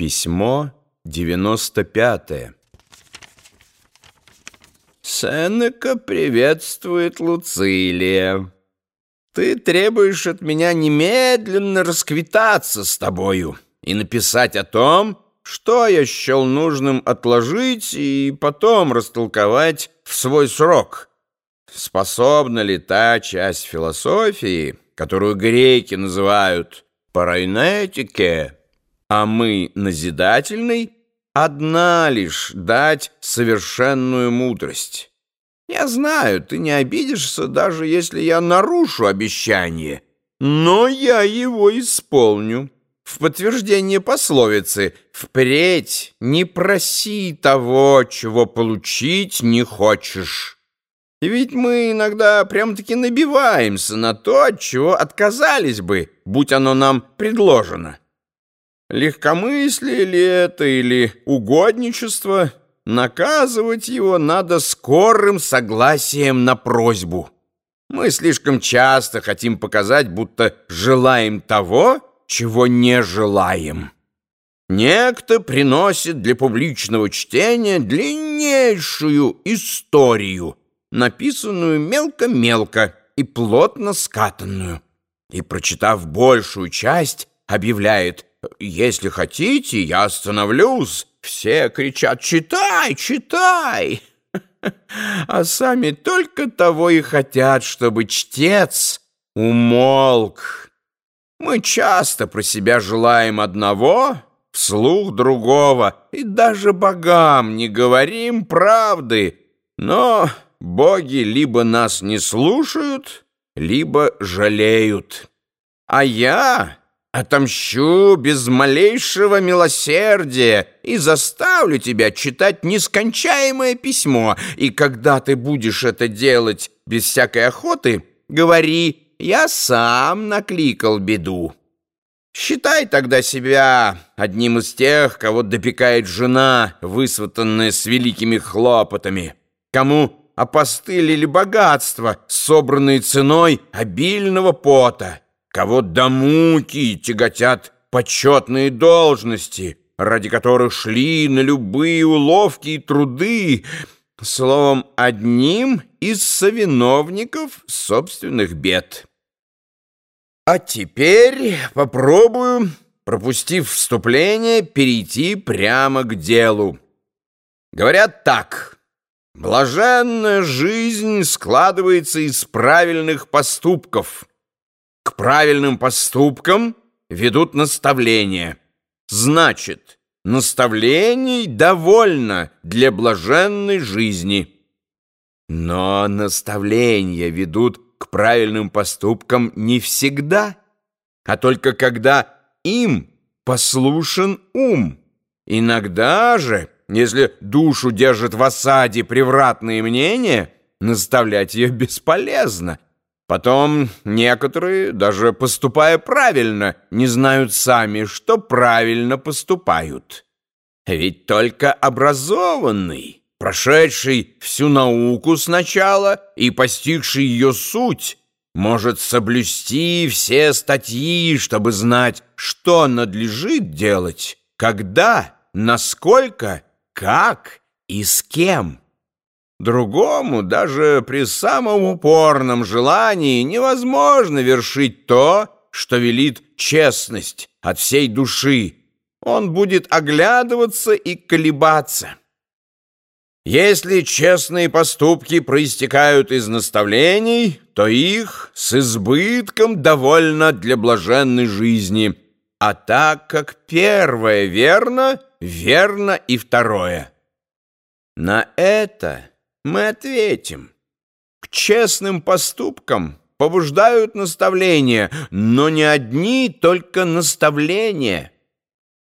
Письмо 95 Сенека приветствует Луцилия. Ты требуешь от меня немедленно расквитаться с тобою и написать о том, что я счел нужным отложить и потом растолковать в свой срок. Способна ли та часть философии, которую греки называют парайнетике, а мы назидательный, одна лишь дать совершенную мудрость. Я знаю, ты не обидишься, даже если я нарушу обещание, но я его исполню. В подтверждение пословицы «Впредь не проси того, чего получить не хочешь». Ведь мы иногда прям-таки набиваемся на то, от чего отказались бы, будь оно нам предложено. Легкомыслие ли это или угодничество, наказывать его надо скорым согласием на просьбу. Мы слишком часто хотим показать, будто желаем того, чего не желаем. Некто приносит для публичного чтения длиннейшую историю, написанную мелко-мелко и плотно скатанную, и, прочитав большую часть, объявляет «Если хотите, я остановлюсь». Все кричат «Читай, читай!» А сами только того и хотят, чтобы чтец умолк. Мы часто про себя желаем одного, вслух другого, и даже богам не говорим правды. Но боги либо нас не слушают, либо жалеют. А я Отомщу без малейшего милосердия и заставлю тебя читать нескончаемое письмо, и когда ты будешь это делать без всякой охоты, говори «Я сам накликал беду». Считай тогда себя одним из тех, кого допекает жена, высватанная с великими хлопотами, кому опостылили богатства, собранные ценой обильного пота, кого до муки тяготят почетные должности, ради которых шли на любые уловки и труды, словом, одним из совиновников собственных бед. А теперь попробую, пропустив вступление, перейти прямо к делу. Говорят так, блаженная жизнь складывается из правильных поступков — к правильным поступкам ведут наставления. Значит, наставлений довольно для блаженной жизни. Но наставления ведут к правильным поступкам не всегда, а только когда им послушен ум. Иногда же, если душу держит в осаде превратные мнения, наставлять ее бесполезно — Потом некоторые, даже поступая правильно, не знают сами, что правильно поступают. Ведь только образованный, прошедший всю науку сначала и постигший ее суть, может соблюсти все статьи, чтобы знать, что надлежит делать, когда, насколько, как и с кем. Другому, даже при самом упорном желании, невозможно вершить то, что велит честность от всей души. Он будет оглядываться и колебаться. Если честные поступки проистекают из наставлений, то их с избытком довольно для блаженной жизни. А так как первое верно, верно и второе. На это мы ответим. К честным поступкам побуждают наставления, но не одни только наставления.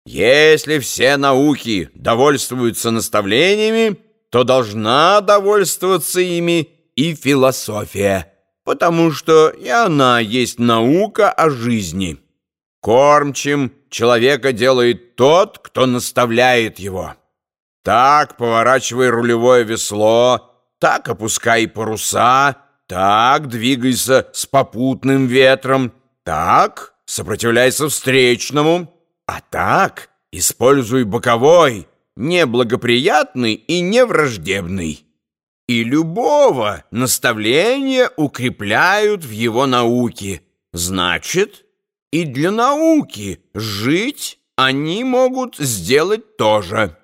Если все науки довольствуются наставлениями, то должна довольствоваться ими и философия, потому что и она есть наука о жизни. Кормчим человека делает тот, кто наставляет его. Так поворачивай рулевое весло, так опускай паруса, так двигайся с попутным ветром, так сопротивляйся встречному, а так используй боковой, неблагоприятный и невраждебный. И любого наставления укрепляют в его науке. Значит, и для науки жить они могут сделать тоже.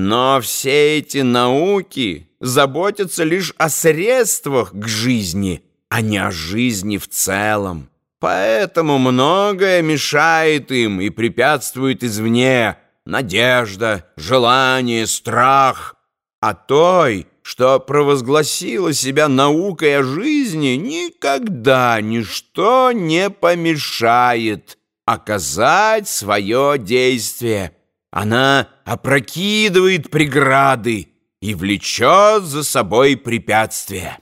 Но все эти науки заботятся лишь о средствах к жизни, а не о жизни в целом. Поэтому многое мешает им и препятствует извне надежда, желание, страх. А той, что провозгласила себя наукой о жизни, никогда ничто не помешает оказать свое действие. Она опрокидывает преграды и влечет за собой препятствия.